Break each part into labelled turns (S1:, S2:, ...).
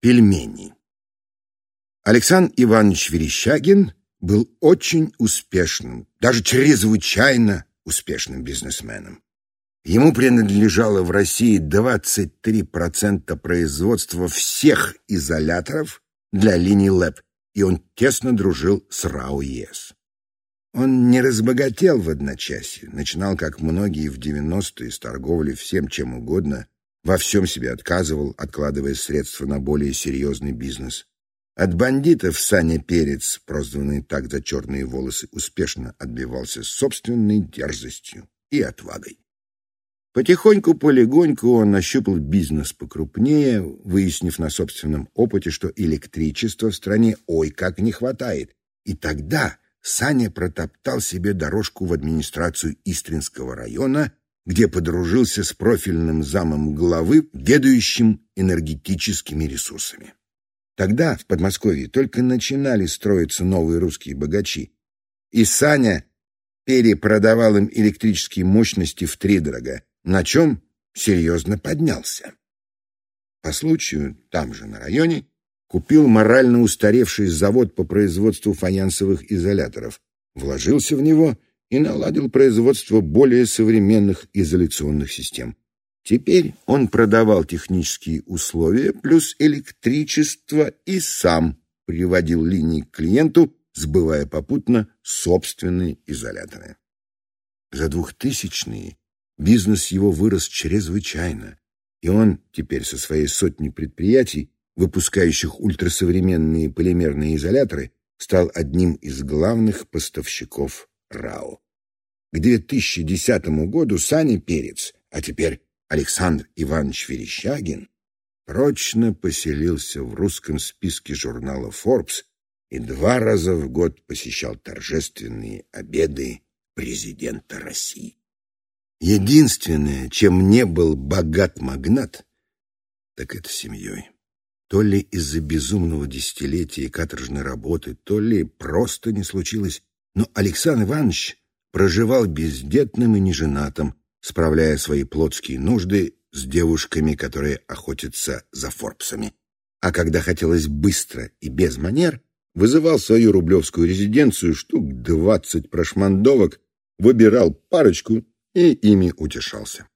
S1: Пельмени. Александр Иванович Верещагин был очень успешным, даже чрезвычайно успешным бизнесменом. Ему принадлежало в России 23% производства всех изоляторов для линий ЛЭП, и он тесно дружил с РАО ЕС. Он не разбогател в одночасье, начинал, как многие в 90-е, с торговли всем чем угодно, во всем себе отказывал, откладывая средства на более серьезный бизнес. От бандитов Саня Перец, прозванный так за черные волосы, успешно отбивался собственной дерзостью и отвагой. Потихоньку, полегоньку он нащупал бизнес покрупнее, выяснив на собственном опыте, что электричества в стране ой как не хватает. И тогда Саня протоптал себе дорожку в администрацию Истринского района, где подружился с профильным замом главы, ведающим энергетическими ресурсами. Тогда в Подмосковье только начинали строиться новые русские богачи, и Саня перепродавал им электрические мощности втридорога, на чем серьезно поднялся. По случаю, там же на районе, купил морально устаревший завод по производству фаянсовых изоляторов, вложился в него и наладил производство более современных изоляционных систем. Теперь он продавал технические условия плюс электричество и сам приводил линии к клиенту, сбывая попутно собственные изоляторы. За двухтысячные бизнес его вырос чрезвычайно, и он теперь со своей сотней предприятий выпускающих ультрасовременные полимерные изоляторы, стал одним из главных поставщиков РАО. К 2010 году Саня Перец, а теперь Александр Иванович Верещагин, прочно поселился в русском списке журнала Forbes и два раза в год посещал торжественные обеды президента России. Единственное, чем не был богат магнат, так это семьей. То ли из-за безумного десятилетия и каторжной работы, то ли просто не случилось. Но Александр Иванович проживал бездетным и неженатым, справляя свои плотские нужды с девушками, которые охотятся за Форбсами. А когда хотелось быстро и без манер, вызывал свою рублевскую резиденцию штук двадцать прошмандовок, выбирал парочку и ими утешался.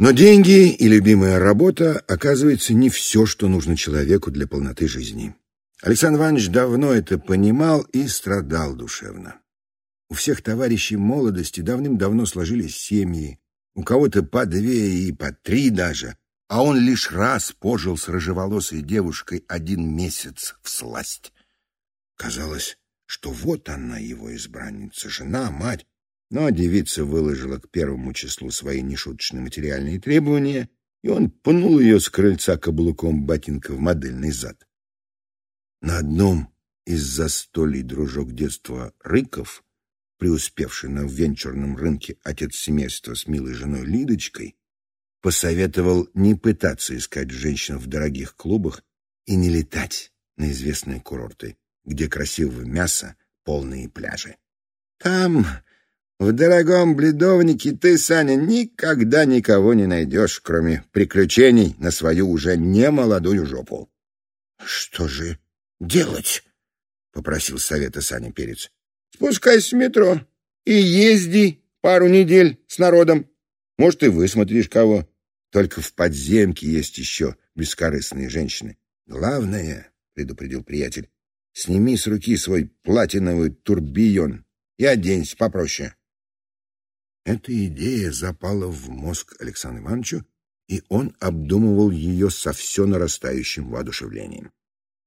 S1: Но деньги и любимая работа, оказывается, не все, что нужно человеку для полноты жизни. Александр Иванович давно это понимал и страдал душевно. У всех товарищей молодости давным-давно сложились семьи, у кого-то по две и по три даже, а он лишь раз пожил с рыжеволосой девушкой один месяц в сласть. Казалось, что вот она, его избранница, жена, мать, но девица выложила к первому числу свои нешуточные материальные требования, и он пнул ее с крыльца каблуком ботинка в модельный зад. На одном из застолий дружок детства Рыков, преуспевший на венчурном рынке отец семейства с милой женой Лидочкой, посоветовал не пытаться искать женщин в дорогих клубах и не летать на известные курорты, где красивого мяса полные пляжи. Там в дорогом бледовнике ты, Саня, никогда никого не найдешь, кроме приключений на свою уже немолодую жопу. — Что же делать? — попросил совета Саня Перец. — Спускайся в метро и езди пару недель с народом. Может, и высмотришь кого. Только в подземке есть еще бескорыстные женщины. Главное, — предупредил приятель, — сними с руки свой платиновый турбион и оденься попроще. Эта идея запала в мозг Александру Ивановичу, и он обдумывал ее со все нарастающим воодушевлением.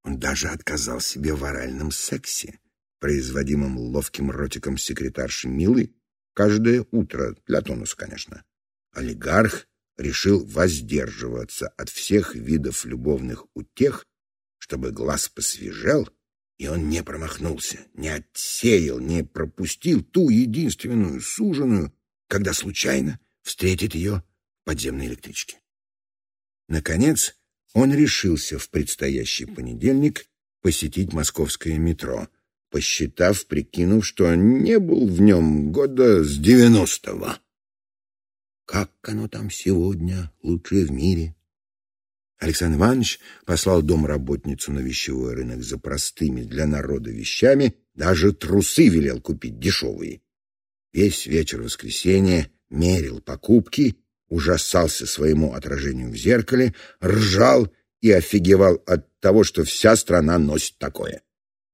S1: Он даже отказал себе в оральном сексе, производимом ловким ротиком секретарши Милы, каждое утро, для тонуса, конечно. Олигарх решил воздерживаться от всех видов любовных утех, чтобы глаз посвежел, и он не промахнулся, не отсеял, не пропустил ту единственную суженую, когда случайно встретит ее в подземной электричке. Наконец, он решился в предстоящий понедельник посетить московское метро, посчитав, прикинув, что не был в нем года с девяностого. Как оно там сегодня, лучшее в мире? Александр Иванович послал домработницу на вещевой рынок за простыми для народа вещами, даже трусы велел купить дешевые. Весь вечер воскресенья мерил покупки, ужасался своему отражению в зеркале, ржал и офигевал от того, что вся страна носит такое.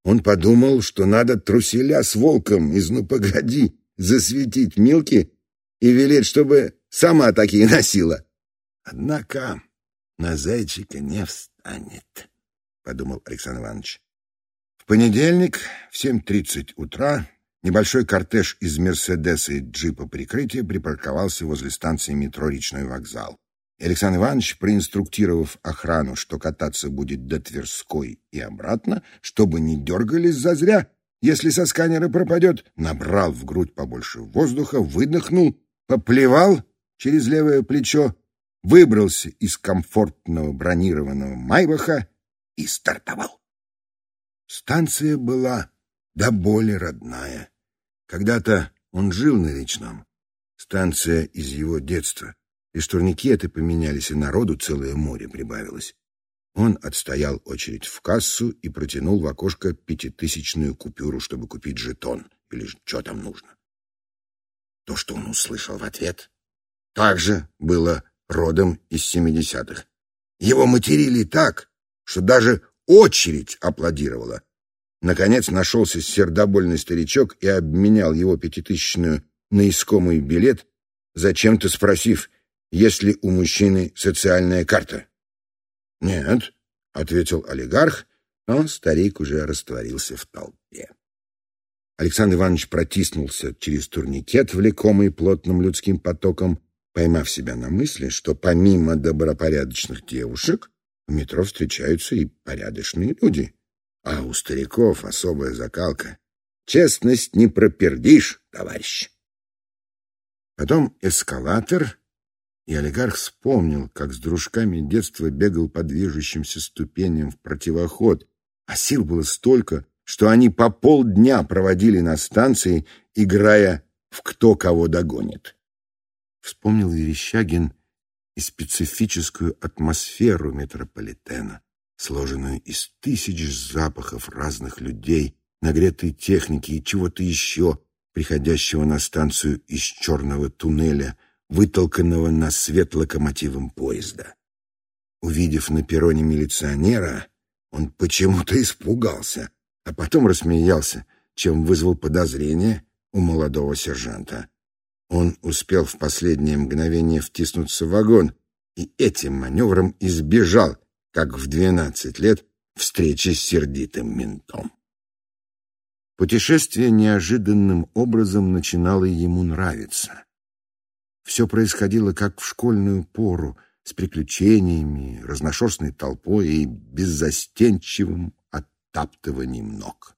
S1: Он подумал, что надо труселя с волком из «Ну, погоди» засветить Милки и велеть, чтобы сама такие носила. Однако на зайчика не встанет, — подумал Александр Иванович. В понедельник в 7.30 утра небольшой кортеж из «Мерседеса» и джипа прикрытия припарковался возле станции метро «Речной вокзал». Александр Иванович, проинструктировав охрану, что кататься будет до Тверской и обратно, чтобы не дергались зазря, если со сканера пропадет, набрал в грудь побольше воздуха, выдохнул, поплевал через левое плечо, выбрался из комфортного бронированного Майбаха и стартовал. Станция была до боли родная. Когда-то он жил на речном. Станция из его детства — и штурникеты поменялись, и народу целое море прибавилось. Он отстоял очередь в кассу и протянул в окошко пятитысячную купюру, чтобы купить жетон, или что там нужно. То, что он услышал в ответ, также было родом из семидесятых. Его материли так, что даже очередь аплодировала. Наконец нашелся сердобольный старичок и обменял его пятитысячную на искомый билет, зачем-то спросив, если у мужчины социальная карта? Нет, ответил олигарх, но старик уже растворился в толпе. Александр Иванович протиснулся через турникет, влекомый плотным людским потоком, поймав себя на мысли, что помимо добропорядочных девушек в метро встречаются и порядочные люди. А у стариков особая закалка. Честность не пропердишь, товарищ. Потом эскалатор и олигарх вспомнил, как с дружками детства бегал по движущимся ступеням в противоход, а сил было столько, что они по полдня проводили на станции, играя в «Кто кого догонит». Вспомнил Верещагин и специфическую атмосферу метрополитена, сложенную из тысяч запахов разных людей, нагретой техники и чего-то еще, приходящего на станцию из черного туннеля — вытолканного на свет локомотивом поезда. Увидев на перроне милиционера, он почему-то испугался, а потом рассмеялся, чем вызвал подозрение у молодого сержанта. Он успел в последнее мгновение втиснуться в вагон и этим маневром избежал, как в двенадцать лет, встречи с сердитым ментом. Путешествие неожиданным образом начинало ему нравиться. Все происходило как в школьную пору, с приключениями, разношерстной толпой и беззастенчивым оттаптыванием ног.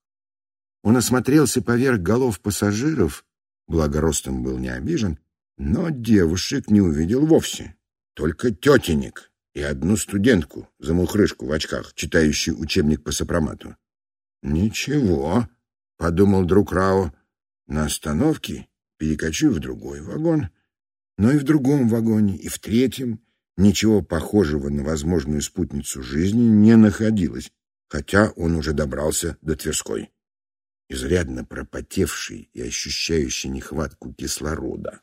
S1: Он осмотрелся поверх голов пассажиров, благо ростом был не обижен, но девушек не увидел вовсе. Только тетенек и одну студентку, замухрышку в очках, читающую учебник по сопромату. «Ничего», — подумал друг Рао, — «на остановке перекочу в другой вагон» Но и в другом вагоне, и в третьем ничего похожего на возможную спутницу жизни не находилось, хотя он уже добрался до Тверской, изрядно пропотевший и ощущающий нехватку кислорода.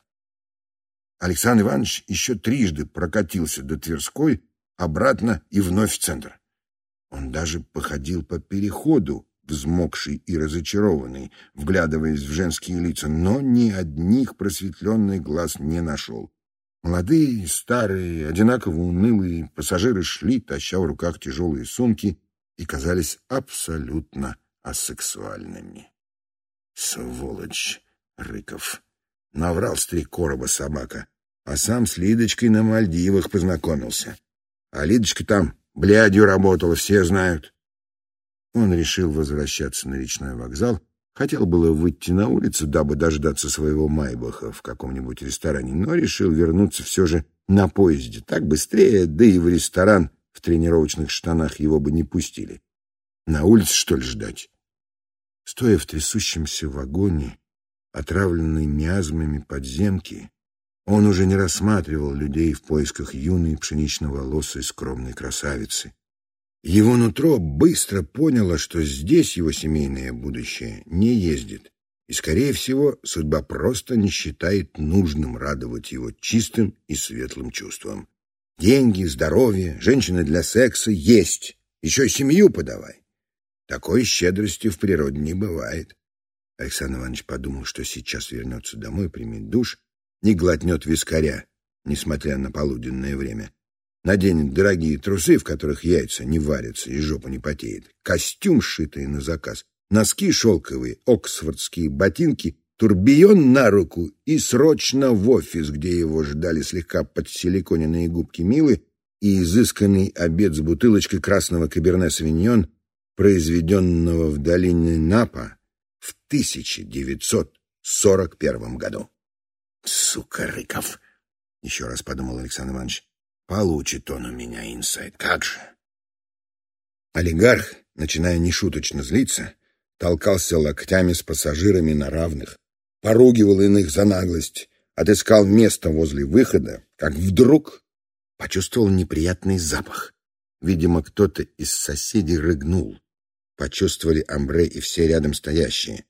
S1: Александр Иванович еще трижды прокатился до Тверской, обратно и вновь в центр. Он даже походил по переходу, взмокший и разочарованный, вглядываясь в женские лица, но ни одних просветленный глаз не нашел. Молодые, старые, одинаково унылые пассажиры шли, таща в руках тяжелые сумки, и казались абсолютно асексуальными. Сволочь, Рыков! Наврал с три короба собака, а сам с Лидочкой на Мальдивах познакомился. А Лидочка там блядью работала, все знают. Он решил возвращаться на речной вокзал, хотел было выйти на улицу, дабы дождаться своего Майбаха в каком-нибудь ресторане, но решил вернуться все же на поезде. Так быстрее, да и в ресторан в тренировочных штанах его бы не пустили. На улице, что ли, ждать? Стоя в трясущемся вагоне, отравленной миазмами подземки, Он уже не рассматривал людей в поисках юной пшенично-волосой скромной красавицы. Его нутро быстро поняло, что здесь его семейное будущее не ездит, и, скорее всего, судьба просто не считает нужным радовать его чистым и светлым чувством. Деньги, здоровье, женщины для секса есть, еще семью подавай. Такой щедрости в природе не бывает. Александр Иванович подумал, что сейчас вернется домой, примет душ и глотнет вискаря, несмотря на полуденное время. Наденет дорогие трусы, в которых яйца не варятся и жопа не потеет, костюм, сшитый на заказ, носки шелковые, оксфордские ботинки, турбион на руку и срочно в офис, где его ждали слегка подсиликоненные губки Милы и изысканный обед с бутылочкой красного каберне-савиньон, произведенного в долине Напа в 1941 году. «Сука, Рыков!» — еще раз подумал Александр Иванович. «Получит он у меня инсайт. Как же!» Олигарх, начиная нешуточно злиться, толкался локтями с пассажирами на равных, поругивал иных за наглость, отыскал место возле выхода, как вдруг почувствовал неприятный запах. Видимо, кто-то из соседей рыгнул. Почувствовали Амбре и все рядом стоящие.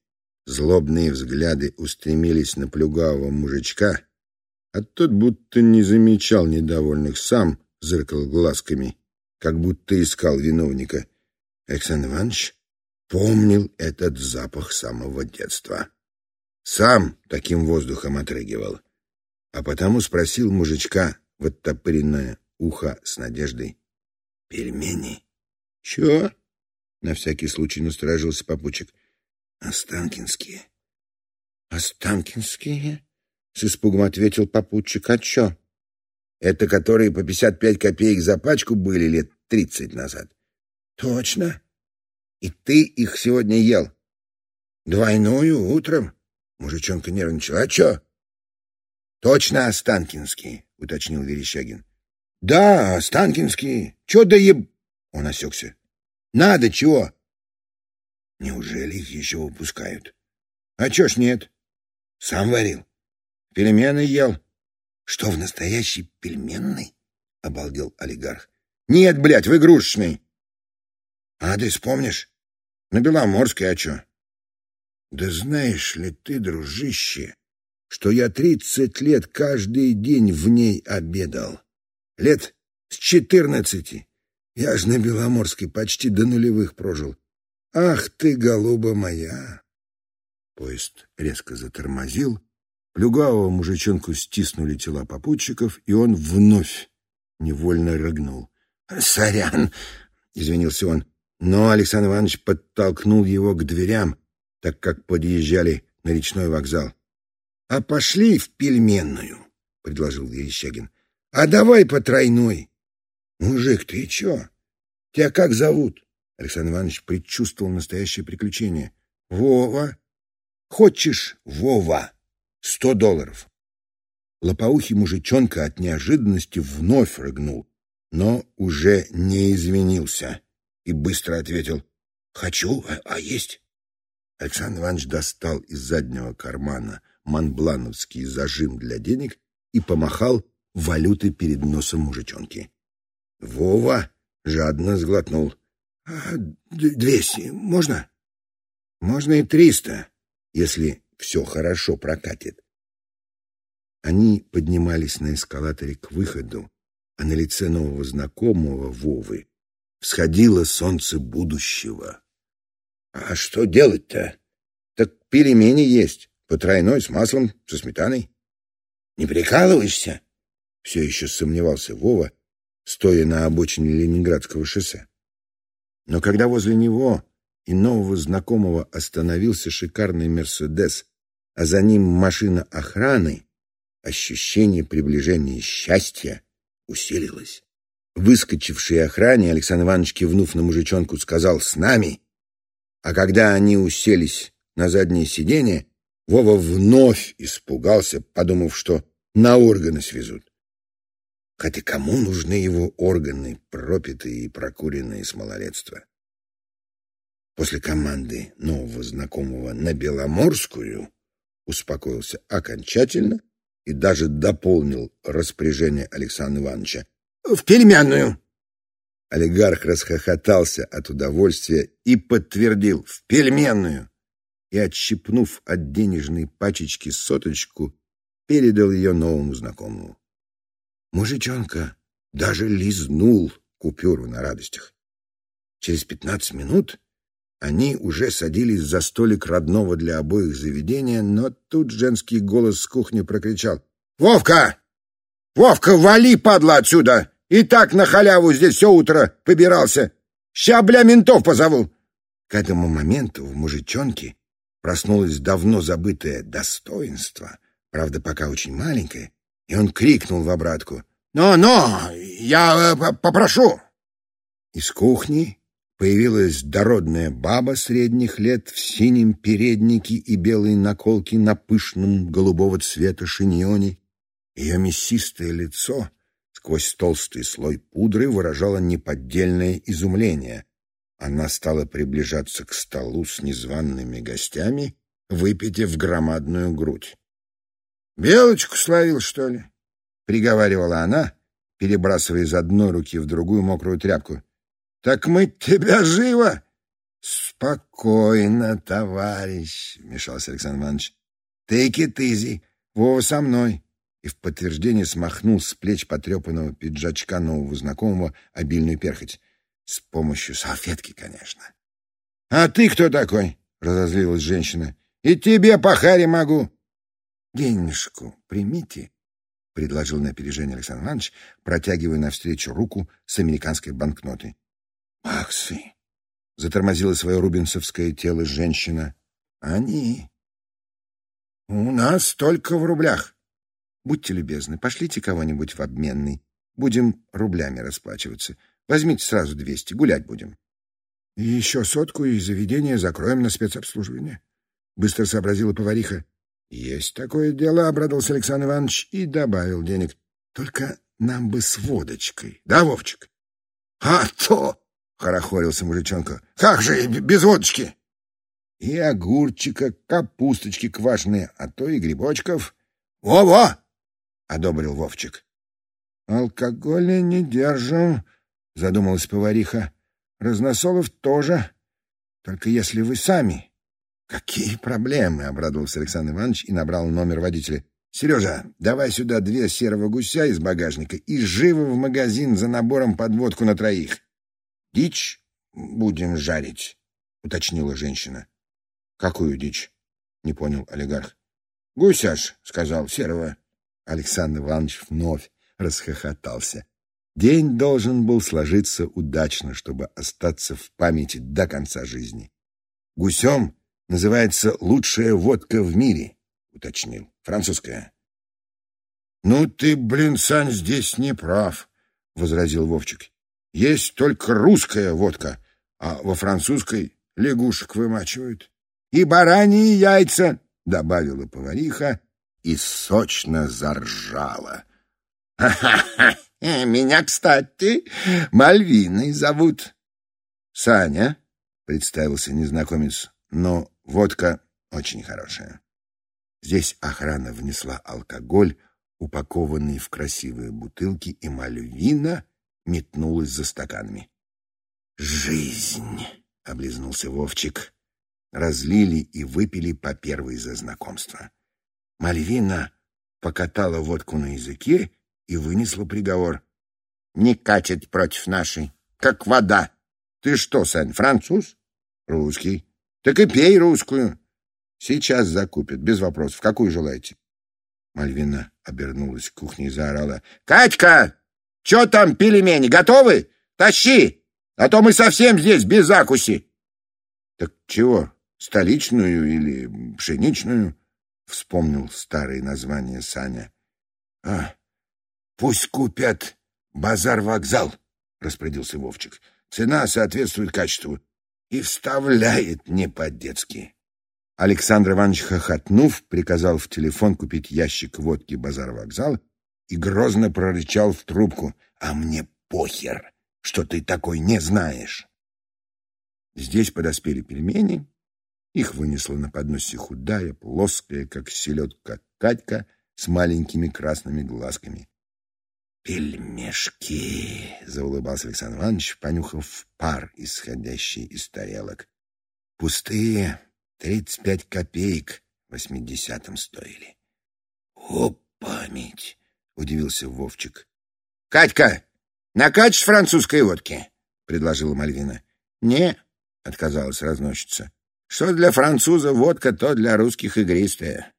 S1: Злобные взгляды устремились на плюгавого мужичка, а тот будто не замечал недовольных, сам зыркал глазками, как будто искал виновника. Александр Иванович помнил этот запах самого детства. Сам таким воздухом отрыгивал, а потому спросил мужичка в оттопыренное ухо с надеждой. «Пельмени?» «Чё?» — на всякий случай насторожился попутчик. «Останкинские». «Останкинские?» — с испугом ответил попутчик. «А чё?» «Это которые по пятьдесят пять копеек за пачку были лет тридцать назад». «Точно?» И ты их сегодня ел? Двойную утром? Мужичонка нервничал. А чё? Точно Останкинские, уточнил Верещагин. Да, Останкинские. Чё да еб... Он осекся. Надо чего? Неужели их еще выпускают? А чё ж нет? Сам варил. Пельмены ел. Что, в настоящей пельменной? Обалдел олигарх. Нет, блядь, в игрушечной. Адрес помнишь? На Беломорской, а чё? Да знаешь ли ты, дружище, что я тридцать лет каждый день в ней обедал. Лет с четырнадцати. Я ж на Беломорской почти до нулевых прожил. Ах ты, голуба моя! Поезд резко затормозил. Плюгавого мужичонку стиснули тела попутчиков, и он вновь невольно рыгнул. «Сорян!» — извинился он. Но Александр Иванович подтолкнул его к дверям, так как подъезжали на речной вокзал. — А пошли в пельменную, — предложил Верещагин. — А давай по тройной. — Мужик, ты чё? Тебя как зовут? Александр Иванович предчувствовал настоящее приключение. — Вова. — Хочешь, Вова? Сто долларов. Лопоухий мужичонка от неожиданности вновь рыгнул, но уже не извинился и быстро ответил «Хочу, а, а есть?» Александр Иванович достал из заднего кармана манблановский зажим для денег и помахал валюты перед носом мужичонки. Вова жадно сглотнул. «А, «Двести можно?» «Можно и триста, если все хорошо прокатит». Они поднимались на эскалаторе к выходу, а на лице нового знакомого Вовы Всходило солнце будущего. А что делать-то? Так пельмени есть, по тройной, с маслом, со сметаной. Не прикалываешься? Все еще сомневался Вова, стоя на обочине Ленинградского шоссе. Но когда возле него и нового знакомого остановился шикарный «Мерседес», а за ним машина охраны, ощущение приближения счастья усилилось. Выскочивший охране Александр Иванович, кивнув на мужичонку, сказал «С нами!» А когда они уселись на заднее сиденье, Вова вновь испугался, подумав, что на органы свезут. Хотя кому нужны его органы, пропитые и прокуренные с малолетства? После команды нового знакомого на Беломорскую успокоился окончательно и даже дополнил распоряжение Александра Ивановича. «В пельменную!» Олигарх расхохотался от удовольствия и подтвердил «в пельменную!» и, отщипнув от денежной пачечки соточку, передал ее новому знакомому. Мужичонка даже лизнул купюру на радостях. Через пятнадцать минут они уже садились за столик родного для обоих заведения, но тут женский голос с кухни прокричал. «Вовка! Вовка, вали, падла, отсюда! И так на халяву здесь все утро побирался! Ща, бля, ментов позову!» К этому моменту в мужичонке проснулось давно забытое достоинство, правда, пока очень маленькое, и он крикнул в обратку. «Ну-ну, я э, попрошу!» Из кухни появилась дородная баба средних лет в синем переднике и белой наколке на пышном голубого цвета шиньоне. Ее мясистое лицо сквозь толстый слой пудры выражало неподдельное изумление. Она стала приближаться к столу с незваными гостями, выпитив громадную грудь. «Белочку словил, что ли?» — приговаривала она, перебрасывая из одной руки в другую мокрую тряпку. Так мы тебя живо. Спокойно, товарищ, вмешался Александр Иванович. Easy. Вова со мной. И в подтверждение смахнул с плеч потрепанного пиджачка нового знакомого обильную перхоть. С помощью салфетки, конечно. — А ты кто такой? — разозлилась женщина. — И тебе по харе могу. — Денежку примите, — предложил на опережение Александр Иванович, протягивая навстречу руку с американской банкнотой. Максы! Затормозило свое рубинсовское тело женщина. Они. У нас только в рублях. Будьте любезны, пошлите кого-нибудь в обменный. Будем рублями расплачиваться. Возьмите сразу двести, гулять будем. И еще сотку и заведение закроем на спецобслуживание. Быстро сообразила повариха. Есть такое дело, обрадовался Александр Иванович и добавил денег. Только нам бы с водочкой. Да, Вовчик? А то! — хорохорился мужичонка. — Как же без водочки? — И огурчика, капусточки квашеные, а то и грибочков. «Во — Во-во! — одобрил Вовчик. — Алкоголя не держим, — задумалась повариха. — Разносолов тоже, только если вы сами. — Какие проблемы? — обрадовался Александр Иванович и набрал номер водителя. — Сережа, давай сюда две серого гуся из багажника и живо в магазин за набором подводку на троих. «Дичь будем жарить», — уточнила женщина. «Какую дичь?» — не понял олигарх. «Гусяш», — сказал Серого. Александр Иванович вновь расхохотался. День должен был сложиться удачно, чтобы остаться в памяти до конца жизни. «Гусем называется лучшая водка в мире», — уточнил. «Французская». «Ну ты, блин, Сань, здесь не прав», — возразил Вовчик. Есть только русская водка, а во французской лягушек вымачивают. И бараньи яйца, — добавила повариха и сочно заржала. «Ха-ха-ха! Меня, кстати, Мальвиной зовут». «Саня», — представился незнакомец, — «но водка очень хорошая». Здесь охрана внесла алкоголь, упакованный в красивые бутылки, и Мальвина — метнулась за стаканами. «Жизнь!» — облизнулся Вовчик. Разлили и выпили по первой за знакомство. Мальвина покатала водку на языке и вынесла приговор. «Не катит против нашей, как вода. Ты что, Сань, француз?» «Русский. Так и пей русскую. Сейчас закупят, без вопросов. Какую желаете?» Мальвина обернулась к кухне и заорала. «Катька, Че там пельмени, готовы? Тащи, а то мы совсем здесь без закуси. Так чего, столичную или пшеничную? Вспомнил старые названия Саня. А, пусть купят базар-вокзал, распорядился Вовчик. Цена соответствует качеству и вставляет не по-детски. Александр Иванович, хохотнув, приказал в телефон купить ящик водки «Базар-вокзал» и грозно прорычал в трубку. «А мне похер, что ты такой не знаешь!» Здесь подоспели пельмени. Их вынесла на подносе худая, плоская, как селедка, Катька с маленькими красными глазками. «Пельмешки!» — заулыбался Александр Иванович, понюхав пар, исходящий из тарелок. «Пустые, тридцать пять копеек восьмидесятым стоили». «О, память!» — удивился Вовчик. «Катька, накачешь французской водки?» — предложила Мальвина. «Не», — отказалась разносчица. «Что для француза водка, то для русских игристая.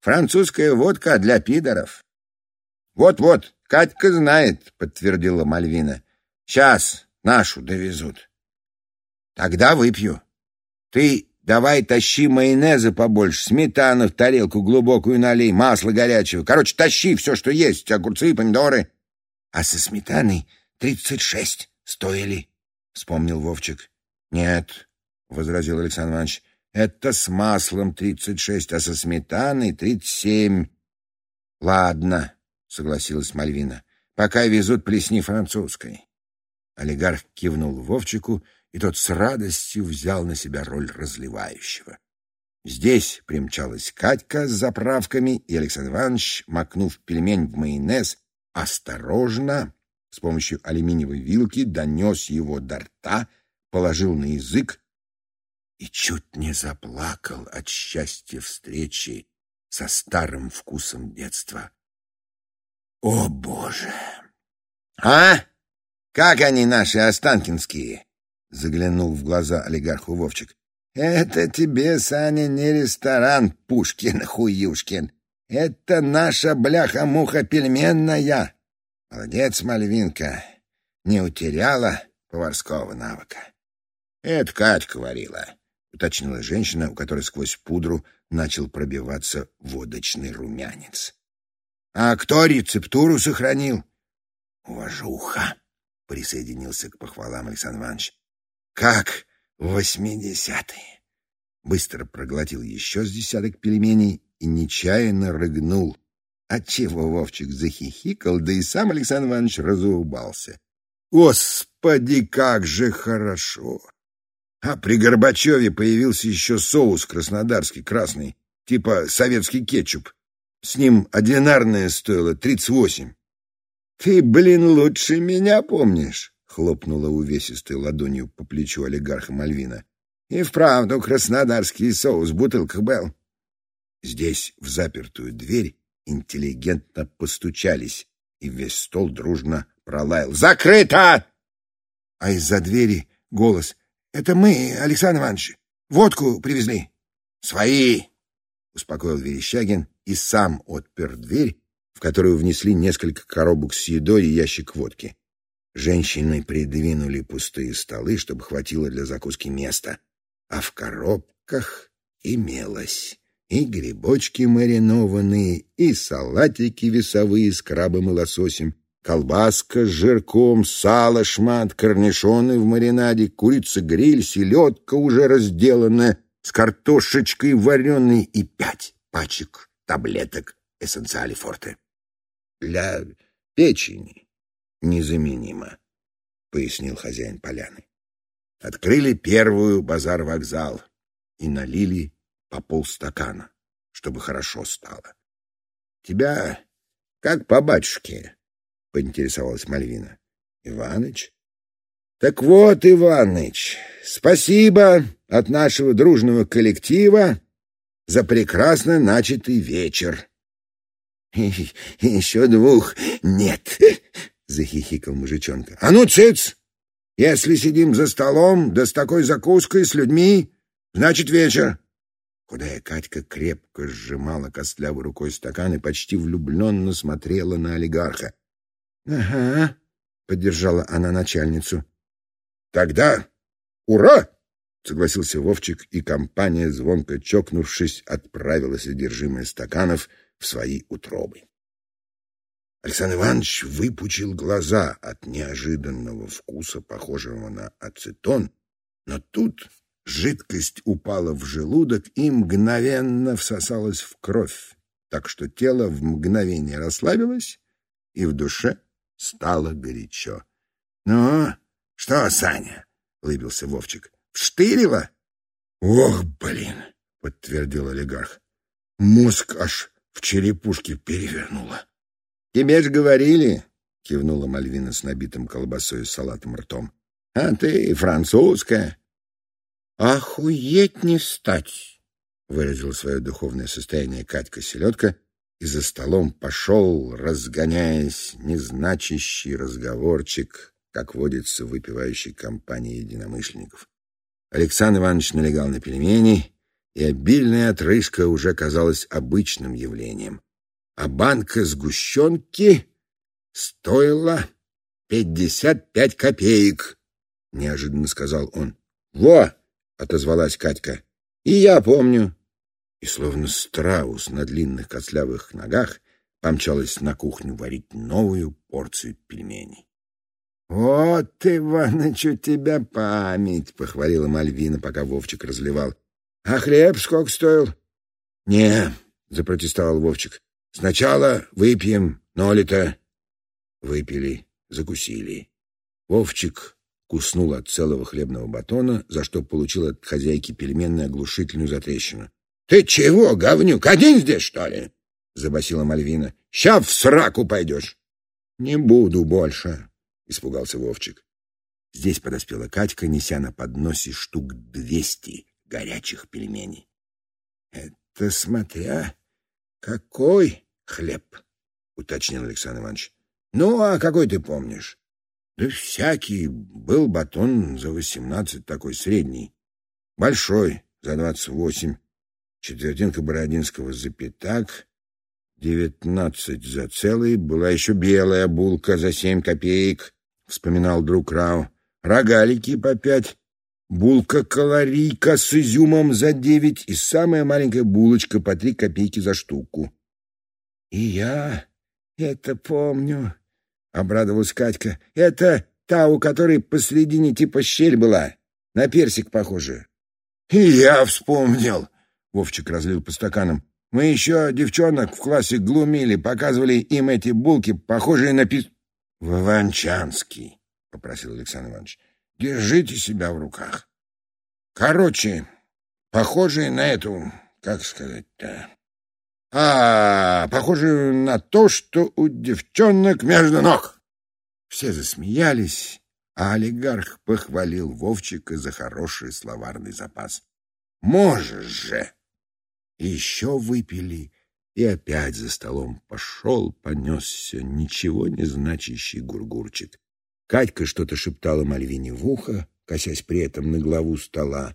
S1: Французская водка для пидоров». «Вот-вот, Катька знает», — подтвердила Мальвина. «Сейчас нашу довезут». «Тогда выпью. Ты давай тащи майонеза побольше, сметану в тарелку глубокую налей, масло горячего. Короче, тащи все, что есть, огурцы, помидоры». «А со сметаной тридцать шесть стоили», — вспомнил Вовчик. «Нет», — возразил Александр Иванович, — «это с маслом тридцать шесть, а со сметаной тридцать семь». «Ладно», — согласилась Мальвина, — «пока везут плесни французской». Олигарх кивнул Вовчику, и тот с радостью взял на себя роль разливающего. Здесь примчалась Катька с заправками, и Александр Иванович, макнув пельмень в майонез, осторожно с помощью алюминиевой вилки донес его до рта, положил на язык и чуть не заплакал от счастья встречи со старым вкусом детства. О, Боже! А? Как они, наши останкинские? Заглянул в глаза олигарху Вовчик. Это тебе, Саня, не ресторан Пушкин-Хуюшкин. Это наша бляха-муха пельменная. Молодец, Мальвинка, не утеряла поварского навыка. Это Катька говорила, уточнила женщина, у которой сквозь пудру начал пробиваться водочный румянец. А кто рецептуру сохранил? Уважуха, присоединился к похвалам Александр Иванович. Как в восьмидесятые. Быстро проглотил еще с десяток пельменей и нечаянно рыгнул, Отчего Вовчик захихикал, да и сам Александр Иванович разулыбался. Господи, как же хорошо! А при Горбачеве появился еще соус краснодарский, красный, типа советский кетчуп. С ним одинарное стоило тридцать восемь. Ты, блин, лучше меня помнишь, хлопнула увесистой ладонью по плечу олигарха Мальвина. И вправду краснодарский соус в бутылках был. Здесь, в запертую дверь, интеллигентно постучались, и весь стол дружно пролаял. «Закрыто!» А из-за двери голос. «Это мы, Александр Иванович. Водку привезли». «Свои!» — успокоил Верещагин и сам отпер дверь, в которую внесли несколько коробок с едой и ящик водки. Женщины придвинули пустые столы, чтобы хватило для закуски места, а в коробках имелось и грибочки маринованные, и салатики весовые с крабом и лососем, колбаска с жирком, сало, шмат, корнишоны в маринаде, курица-гриль, селедка уже разделанная, с картошечкой вареной и пять пачек таблеток эссенциали форте. Для печени незаменимо, пояснил хозяин поляны. Открыли первую базар-вокзал и налили по полстакана, чтобы хорошо стало. — Тебя как по батюшке? — поинтересовалась Мальвина. — Иваныч? — Так вот, Иваныч, спасибо от нашего дружного коллектива за прекрасно начатый вечер. — Еще двух нет, — захихикал мужичонка. — А ну, цыц! Если сидим за столом, да с такой закуской, с людьми, значит вечер. Худая Катька крепко сжимала костлявой рукой стакан и почти влюбленно смотрела на олигарха. — Ага, — поддержала она начальницу. — Тогда ура! — согласился Вовчик, и компания, звонко чокнувшись, отправила содержимое стаканов в свои утробы. Александр Иванович выпучил глаза от неожиданного вкуса, похожего на ацетон, но тут Жидкость упала в желудок и мгновенно всосалась в кровь, так что тело в мгновение расслабилось, и в душе стало горячо. — Ну, что, Саня? — улыбился Вовчик. — Вштырило? — Ох, блин! — подтвердил олигарх. Мозг аж в черепушке перевернуло. «Тебе же говорили!» — кивнула Мальвина с набитым колбасой и салатом ртом. «А ты французская!» «Охуеть не стать!» — выразил свое духовное состояние Катька Селедка и за столом пошел, разгоняясь, незначащий разговорчик, как водится в выпивающей компании единомышленников. Александр Иванович налегал на пельмени, и обильная отрыжка уже казалась обычным явлением. А банка сгущенки стоила пятьдесят пять копеек, — неожиданно сказал он. — Во! — отозвалась Катька. — И я помню. И словно страус на длинных кослявых ногах помчалась на кухню варить новую порцию пельменей. — Вот, Иваныч, у тебя память, — похвалила Мальвина, пока Вовчик разливал. — А хлеб сколько стоил? — Не, — запротестовал Вовчик. — Сначала выпьем нолито. Выпили, закусили. Вовчик куснул от целого хлебного батона, за что получил от хозяйки пельменной оглушительную затрещину. — Ты чего, говнюк, один здесь, что ли? — забасила Мальвина. — Ща в сраку пойдешь. — Не буду больше, — испугался Вовчик. Здесь подоспела Катька, неся на подносе штук двести горячих пельменей. — Это смотря какой хлеб, — уточнил Александр Иванович. — Ну, а какой ты помнишь? — Да всякий. Был батон за восемнадцать, такой средний. Большой, за двадцать восемь. Четвертинка Бородинского за пятак. Девятнадцать за целый. Была еще белая булка за семь копеек, — вспоминал друг Рау. Рогалики по пять булка-калорийка с изюмом за девять и самая маленькая булочка по три копейки за штуку. — И я это помню, — обрадовалась Катька. — Это та, у которой посредине типа щель была, на персик похоже. — И я вспомнил, — Вовчик разлил по стаканам. — Мы еще девчонок в классе глумили, показывали им эти булки, похожие на пис... — Вованчанский, — попросил Александр Иванович. Держите себя в руках. Короче, похожие на эту, как сказать-то... А, похоже на то, что у девчонок между ног. Все засмеялись, а олигарх похвалил Вовчика за хороший словарный запас. Можешь же! еще выпили, и опять за столом пошел, понесся ничего не значащий гургурчик. Катька что-то шептала Мальвине в ухо, косясь при этом на главу стола.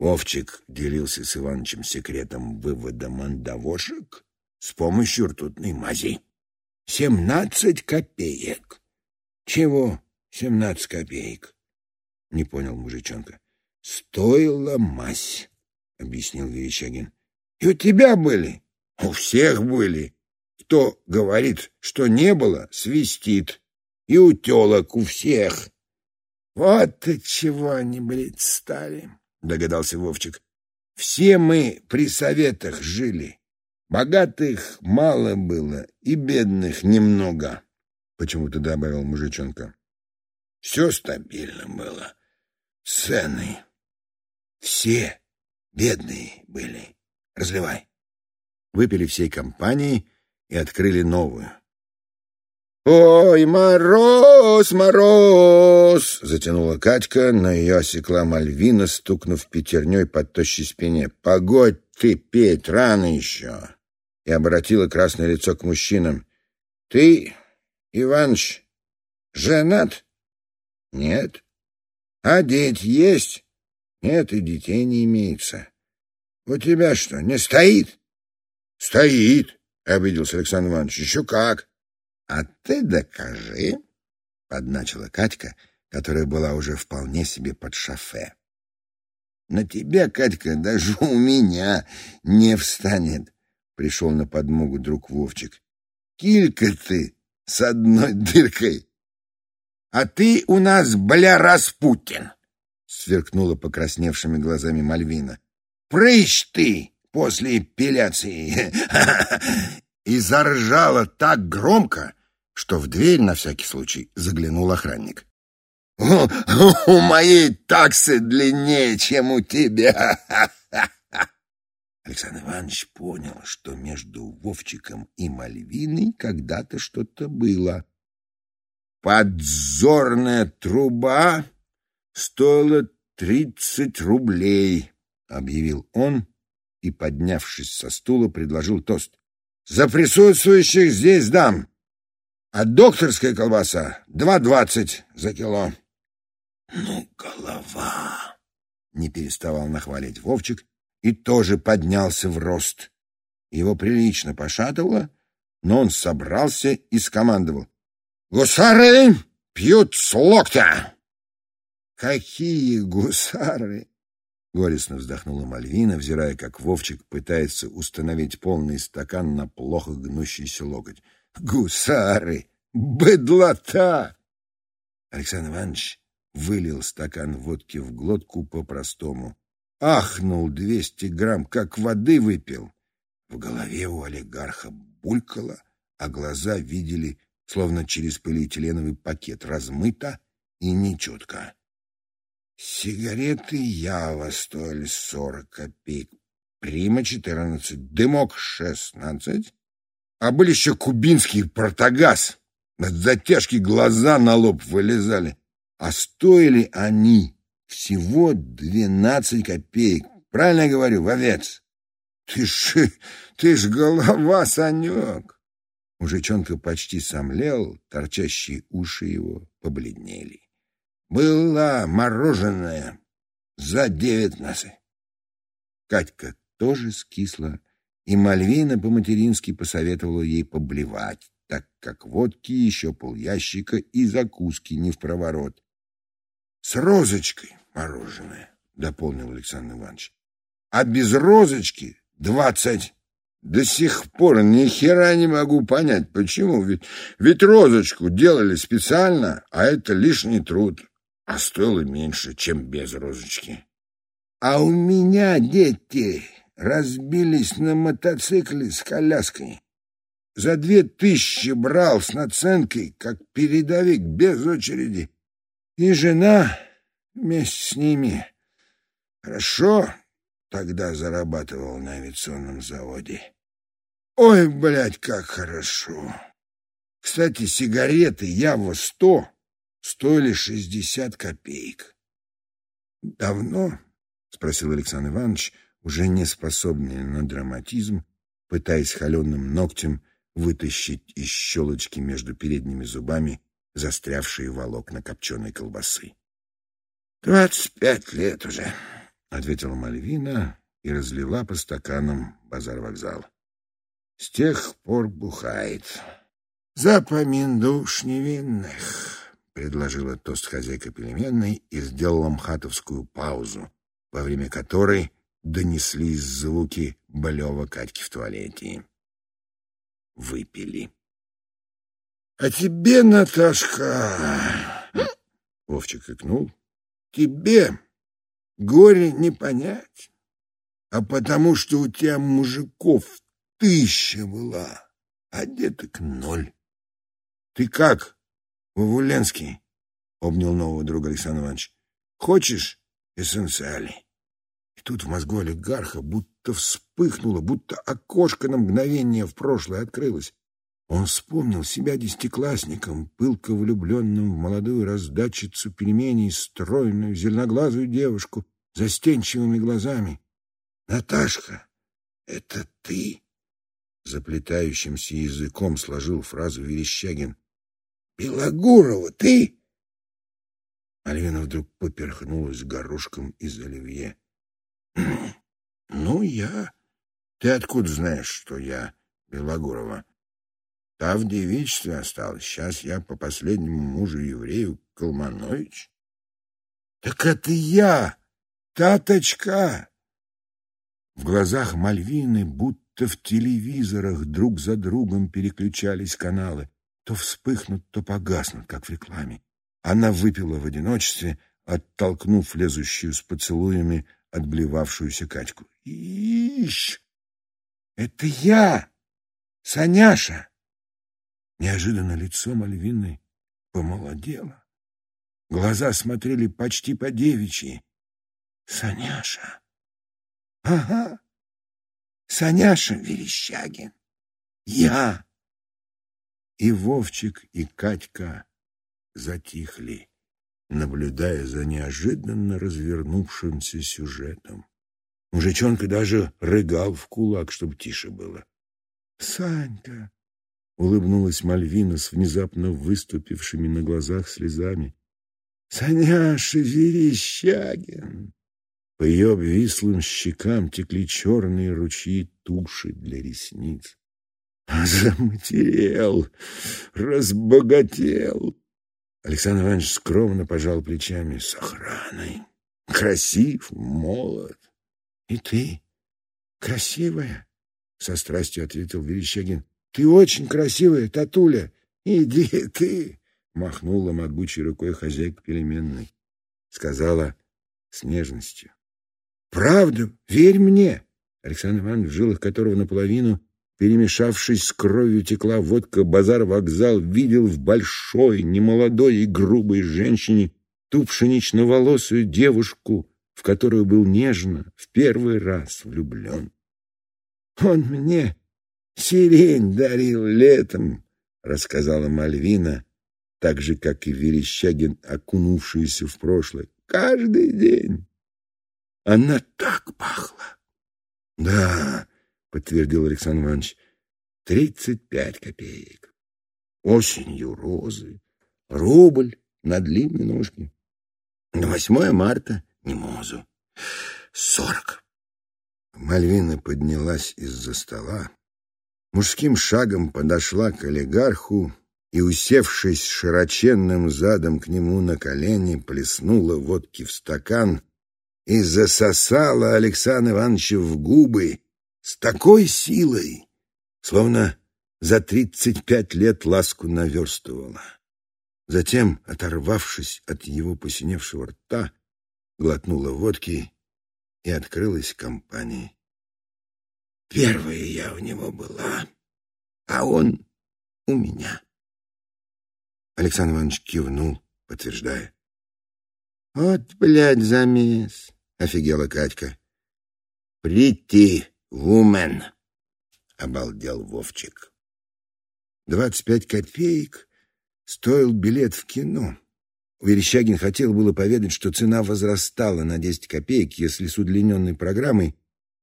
S1: Вовчик делился с Иванычем секретом вывода мандавошек с помощью ртутной мази. «Семнадцать копеек!» «Чего семнадцать копеек?» — не понял мужичонка. «Стоила мазь», — объяснил Верещагин. «И у тебя были?» «У всех были. Кто говорит, что не было, свистит и у телок у всех. Вот от чего они, блядь, стали, догадался Вовчик. Все мы при советах жили. Богатых мало было и бедных немного, почему-то добавил мужичонка. Все стабильно было. Цены. Все бедные были. Разливай. Выпили всей компанией и открыли новую. «Ой, мороз, мороз!» — затянула Катька, но ее осекла Мальвина, стукнув пятерней под тощей спине. «Погодь ты петь, рано еще!» И обратила красное лицо к мужчинам. «Ты, Иваныч, женат?» «Нет». «А дети есть?» «Нет, и детей не имеется». «У тебя что, не стоит?» «Стоит», — обиделся Александр Иванович. «Еще как!» «А ты докажи», — подначила Катька, которая была уже вполне себе под шофе. «На тебя, Катька, даже у меня не встанет», — пришел на подмогу друг Вовчик. «Килька ты с одной дыркой». «А ты у нас, бля, Распутин!» — сверкнула покрасневшими глазами Мальвина. «Прыщ ты после эпиляции!» И заржала так громко, что в дверь на всякий случай заглянул охранник. «У моей таксы длиннее, чем у тебя!» Александр Иванович понял, что между Вовчиком и Мальвиной когда-то что-то было. Подзорная труба стоила тридцать рублей, объявил он и, поднявшись со стула, предложил тост. За присутствующих здесь дам. А докторская колбаса два двадцать за кило. Ну, голова! Не переставал нахвалить Вовчик и тоже поднялся в рост. Его прилично пошатывало, но он собрался и скомандовал. «Гусары пьют с локтя!» «Какие гусары!» — горестно вздохнула Мальвина, взирая, как Вовчик пытается установить полный стакан на плохо гнущийся локоть. «Гусары! Быдлота!» Александр Иванович вылил стакан водки в глотку по-простому. Ахнул двести грамм, как воды выпил. В голове у олигарха булькало, а глаза видели, словно через полиэтиленовый пакет, размыто и нечетко. Сигареты Ява стоили сорок копеек, Прима четырнадцать, дымок шестнадцать, а были еще кубинский протагаз. От затяжки глаза на лоб вылезали. А стоили они всего двенадцать копеек. Правильно я говорю, вовец? Ты ж, ты ж голова, Санек. Мужичонка почти сомлел, торчащие уши его побледнели. Была мороженое за девятнадцать. Катька тоже скисла, и Мальвина по-матерински посоветовала ей поблевать, так как водки еще полящика и закуски не в проворот. — С розочкой мороженое, — дополнил Александр Иванович. — А без розочки двадцать. До сих пор ни хера не могу понять, почему. Ведь, ведь розочку делали специально, а это лишний труд, а стоило меньше, чем без розочки. — А у меня дети разбились на мотоцикле с коляской. За две тысячи брал с наценкой, как передовик, без очереди. И жена вместе с ними. Хорошо тогда зарабатывал на авиационном заводе. Ой, блядь, как хорошо. Кстати, сигареты Ява-100 стоили шестьдесят копеек. Давно? — спросил Александр Иванович, уже не способный на драматизм, пытаясь холеным ногтем вытащить из щелочки между передними зубами застрявшие волокна копченой колбасы. — Двадцать пять лет уже, — ответила Мальвина и разлила по стаканам базар-вокзал. С тех пор бухает. — Запомин душ невинных, — предложила тост хозяйка переменной и сделала мхатовскую паузу, во время которой донеслись звуки болева Катьки в туалете. Выпили. — А тебе, Наташка, — Вовчик икнул, — тебе горе не понять, а потому что у тебя мужиков тысяча была, а деток ноль. — Ты как, Вавуленский? — обнял нового друга Александр Иванович. — Хочешь эссенциали? И тут в мозгу олигарха будто вспыхнуло, будто окошко на мгновение в прошлое открылось. Он вспомнил себя десятиклассником, пылко влюбленным в молодую раздатчицу пельменей, стройную, зеленоглазую девушку, застенчивыми глазами. — Наташка, это ты? — заплетающимся языком сложил фразу Верещагин. — Белогурова, ты? Альвина вдруг поперхнулась горошком из оливье. — Ну, я. Ты откуда знаешь, что я Белогурова? Та в девичестве осталась. Сейчас я по последнему мужу еврею Колманович. — Так это я, Таточка! В глазах Мальвины будто в телевизорах друг за другом переключались каналы. То вспыхнут, то погаснут, как в рекламе. Она выпила в одиночестве, оттолкнув лезущую с поцелуями отблевавшуюся Катьку. «Ищ! Это я, Саняша!» Неожиданно лицо Мальвины помолодело. Глаза смотрели почти по девичьи. «Саняша!» «Ага! Саняша Верещагин. Я. И Вовчик, и Катька затихли, наблюдая за неожиданно развернувшимся сюжетом. Мужичонка даже рыгал в кулак, чтобы тише было. — Санька! — улыбнулась Мальвина с внезапно выступившими на глазах слезами. — Саняша Верещагин! По ее обвислым щекам текли черные ручьи туши для ресниц. Заматерел, разбогател. Александр Иванович скромно пожал плечами. С охраной. Красив, молод. И ты красивая, со страстью ответил Верещагин. Ты очень красивая, Татуля. Иди ты, махнула могучей рукой хозяйка переменной. Сказала с нежностью. Правда, верь мне. Александр Иванович, в жилах которого наполовину перемешавшись с кровью, текла водка, базар-вокзал видел в большой, немолодой и грубой женщине ту пшенично-волосую девушку, в которую был нежно в первый раз влюблен. «Он мне сирень дарил летом», — рассказала Мальвина, так же, как и Верещагин, окунувшийся в прошлое. «Каждый день. Она так пахла». «Да, — подтвердил Александр Иванович. — Тридцать пять копеек. Осенью розы, рубль на длинной ножке. На восьмое марта — мимозу. Сорок. Мальвина поднялась из-за стола, мужским шагом подошла к олигарху и, усевшись широченным задом к нему на колени, плеснула водки в стакан и засосала Александра Ивановича в губы, с такой силой, словно за тридцать пять лет ласку наверстывала. Затем, оторвавшись от его посиневшего рта, глотнула водки и открылась компания. Первая я у него была, а он у меня. Александр Иванович кивнул, подтверждая. «Вот, блядь, замес!» — офигела Катька. «Прийти!» «Вумен!» — обалдел Вовчик. «Двадцать пять копеек стоил билет в кино». Верещагин хотел было поведать, что цена возрастала на десять копеек, если с удлиненной программой,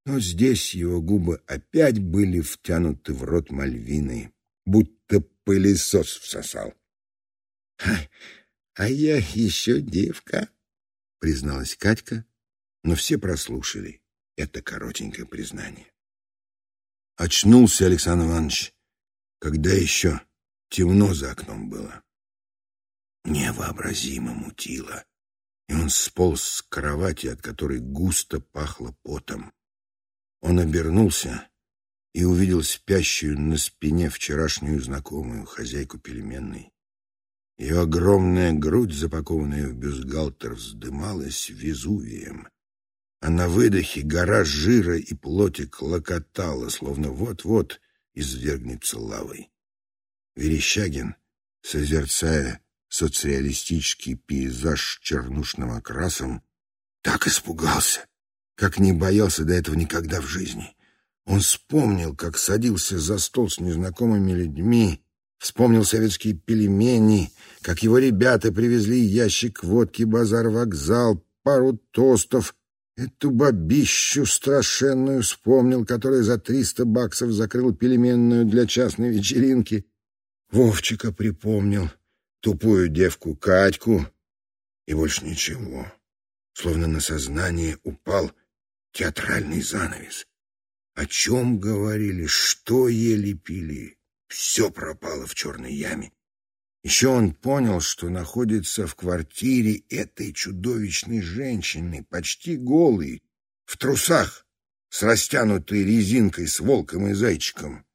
S1: но здесь его губы опять были втянуты в рот Мальвины, будто пылесос всосал. — А я еще девка, — призналась Катька, но все прослушали это коротенькое признание. Очнулся Александр Иванович, когда еще темно за окном было. Невообразимо мутило, и он сполз с кровати, от которой густо пахло потом. Он обернулся и увидел спящую на спине вчерашнюю знакомую хозяйку пельменной. Ее огромная грудь, запакованная в бюстгальтер, вздымалась везувием, а на выдохе гора жира и плоти клокотала, словно вот-вот извергнется лавой. Верещагин, созерцая социалистический пейзаж чернушным окрасом, так испугался, как не боялся до этого никогда в жизни. Он вспомнил, как садился за стол с незнакомыми людьми, вспомнил советские пельмени, как его ребята привезли ящик водки, базар-вокзал, пару тостов — Эту бабищу страшенную вспомнил, которая за триста баксов закрыл пельменную для частной вечеринки. Вовчика припомнил, тупую девку Катьку и больше ничего. Словно на сознание упал театральный занавес. О чем говорили, что ели пили, все пропало в черной яме. Еще он понял, что находится в квартире этой чудовищной женщины, почти голой, в трусах, с растянутой резинкой, с волком и зайчиком.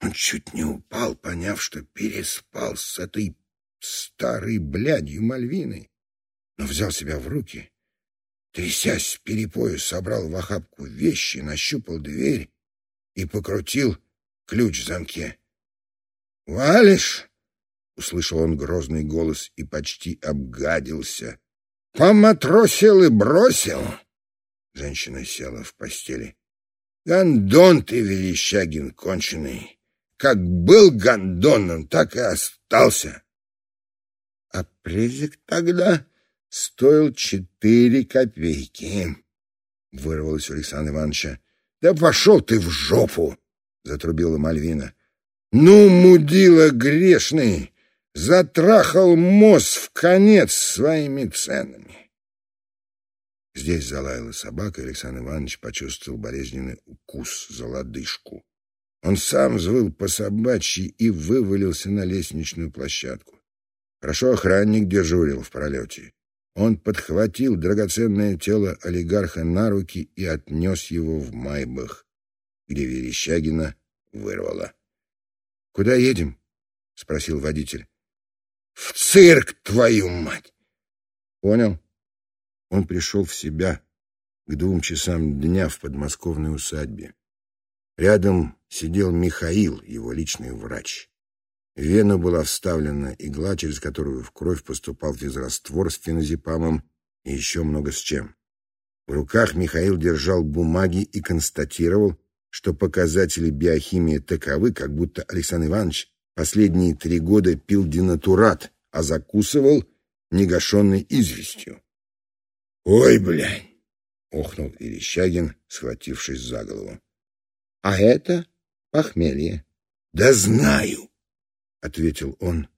S1: Он чуть не упал, поняв, что переспал с этой старой блядью Мальвиной, но взял себя в руки, трясясь перепою, собрал в охапку вещи, нащупал дверь и покрутил ключ в замке. «Валишь?» Услышал он грозный голос и почти обгадился. «Поматросил и бросил!» Женщина села в постели. Гондон ты, Верещагин, конченый. Как был гондоном, так и остался. А презик тогда стоил четыре копейки, — вырвалось у Александра Ивановича. — Да пошел ты в жопу! — затрубила Мальвина. — Ну, мудила грешный, затрахал мост в конец своими ценами. Здесь залаяла собака, и Александр Иванович почувствовал болезненный укус за лодыжку. Он сам взвыл по собачьи и вывалился на лестничную площадку. Хорошо охранник дежурил в пролете. Он подхватил драгоценное тело олигарха на руки и отнес его в Майбах, где Верещагина вырвало. — Куда едем? — спросил водитель. — В цирк, твою мать! — Понял. Он пришел в себя к двум часам дня в подмосковной усадьбе. Рядом сидел Михаил, его личный врач. В вену была вставлена игла, через которую в кровь поступал физраствор с феназепамом и еще много с чем. В руках Михаил держал бумаги и констатировал, что показатели биохимии таковы, как будто Александр Иванович последние три года пил динатурат, а закусывал негашенной известью. «Ой, блядь!» — охнул Ирищагин, схватившись за голову. «А это похмелье». «Да знаю!» ответил он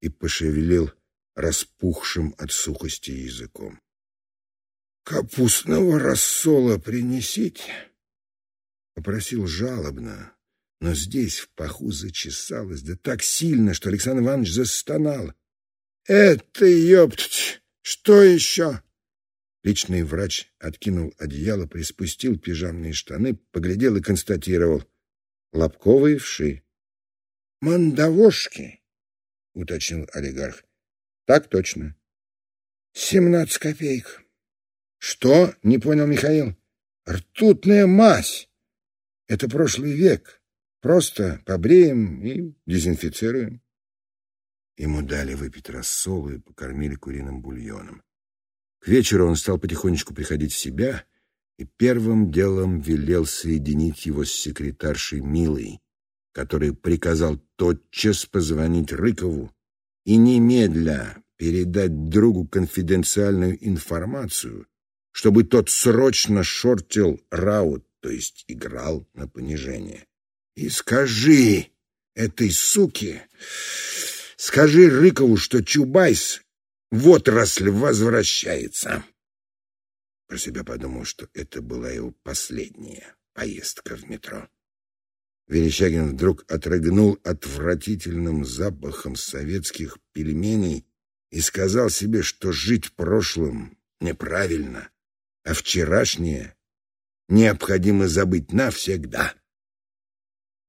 S1: и пошевелил распухшим от сухости языком. Капустного рассола принесите, попросил жалобно, но здесь в паху зачесалось, да так сильно, что Александр Иванович застонал. Это ёптать, что еще? Личный врач откинул одеяло, приспустил пижамные штаны, поглядел и констатировал: лобковые вши. Мандавошки, уточнил олигарх. Так точно. Семнадцать копеек. Что? Не понял Михаил. Ртутная мазь. Это прошлый век. Просто побреем и дезинфицируем. Ему дали выпить рассолу и покормили куриным бульоном. К вечеру он стал потихонечку приходить в себя и первым делом велел соединить его с секретаршей Милой, который приказал тотчас позвонить Рыкову и немедля передать другу конфиденциальную информацию, чтобы тот срочно шортил раут, то есть играл на понижение. И скажи этой суке, скажи Рыкову, что Чубайс в отрасль возвращается. Про себя подумал, что это была его последняя поездка в метро. Верещагин вдруг отрыгнул отвратительным запахом советских пельменей и сказал себе, что жить прошлым неправильно, а вчерашнее необходимо забыть навсегда.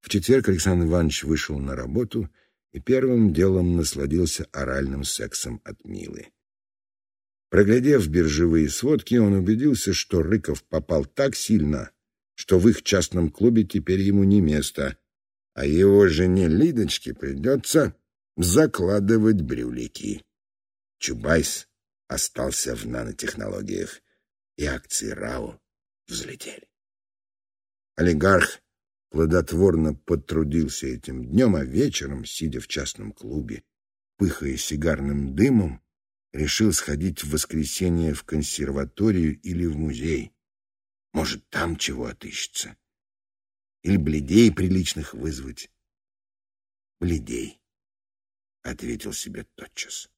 S1: В четверг Александр Иванович вышел на работу и первым делом насладился оральным сексом от Милы. Проглядев биржевые сводки, он убедился, что Рыков попал так сильно, что в их частном клубе теперь ему не место, а его жене Лидочке придется закладывать брюлики. Чубайс остался в нанотехнологиях, и акции РАО взлетели. Олигарх плодотворно потрудился этим днем, а вечером, сидя в частном клубе, пыхая сигарным дымом, решил сходить в воскресенье в консерваторию или в музей. Может, там чего отыщется. Или бледей приличных вызвать. Бледей, — ответил себе тотчас.